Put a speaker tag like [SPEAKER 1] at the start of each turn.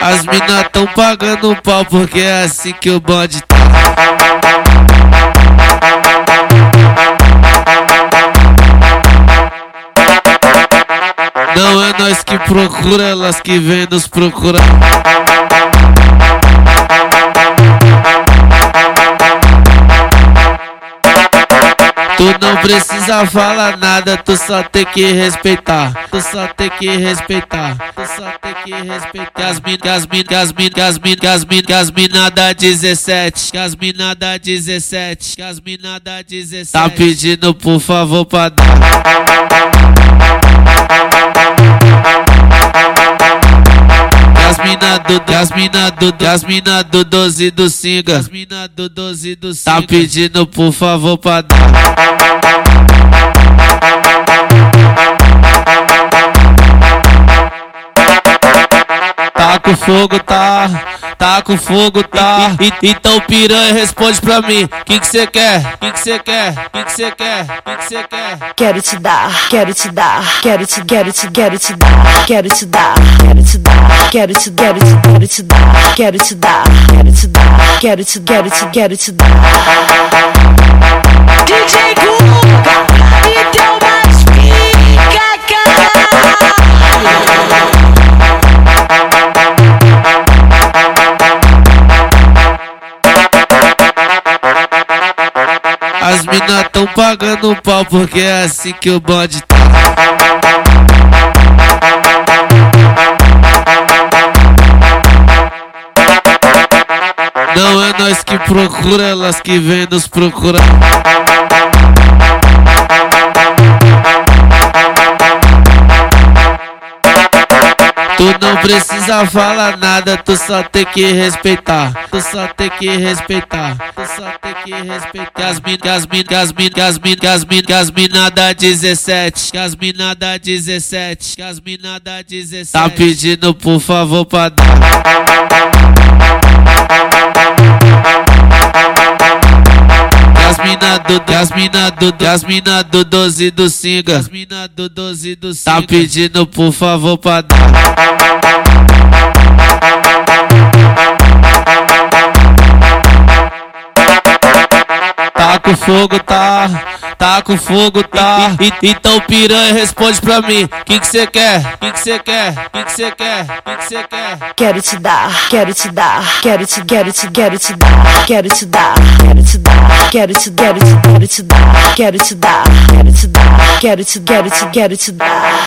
[SPEAKER 1] As mina tão pagando pau porque é assim que o bonde tá. Procura, elas que vêm nos procurar. Tu não precisa falar nada, tu só tem que respeitar. Tu só tem que respeitar. Tu só tem que respeitar. As min, as min, as min, as min, as min, as mina da 17. As mina da 17. As mina da 17. Tá pedindo por favor pra dar. Mina do, as mina do, as mina do 12 do Singa. As mina do 12 do Singa. Tá pedindo por favor pra dar. Tá com fogo, tá? Tá com fogo, tá? E, então piranha responde pra mim. Que que cê quer? Que que cê quer? Que que cê quer? Que que cê quer?
[SPEAKER 2] Quero te dar, quero te dar, quero te, quero te, quero te dar, quero te dar, quero te dar, quero te, quero te, quero te dar, quero te dar, quero te dar, quero te, quero te, quero te dar. DJ
[SPEAKER 1] As mina tão pagando pau porque é assim que o bonde tá. Não é nós que procura, elas que vêm nos procurar. Não precisa falar nada, tu só tem que respeitar. Tu só tem que respeitar. Tu só tem que respeitar. As min, as min, as min, as min, as min, as mina da 17. As mina da 17. As mina da 17. Tá pedindo por favor pra dar. Mina do, as mina do, as mina do 12 do Singa. As mina do 12 do Singa. Tá pedindo por favor pra dar. Tá com fogo, tá? Tá com fogo, tá? E, então piranha responde pra mim. Que que cê quer? Que que cê quer? Que que cê quer? Que que cê quer?
[SPEAKER 2] Quero te dar, quero te dar, quero te, quero te, quero te dar, quero te dar, quero te dar, quero te, quero te, quero te dar, quero te dar, quero te dar, quero te, quero te, quero te dar.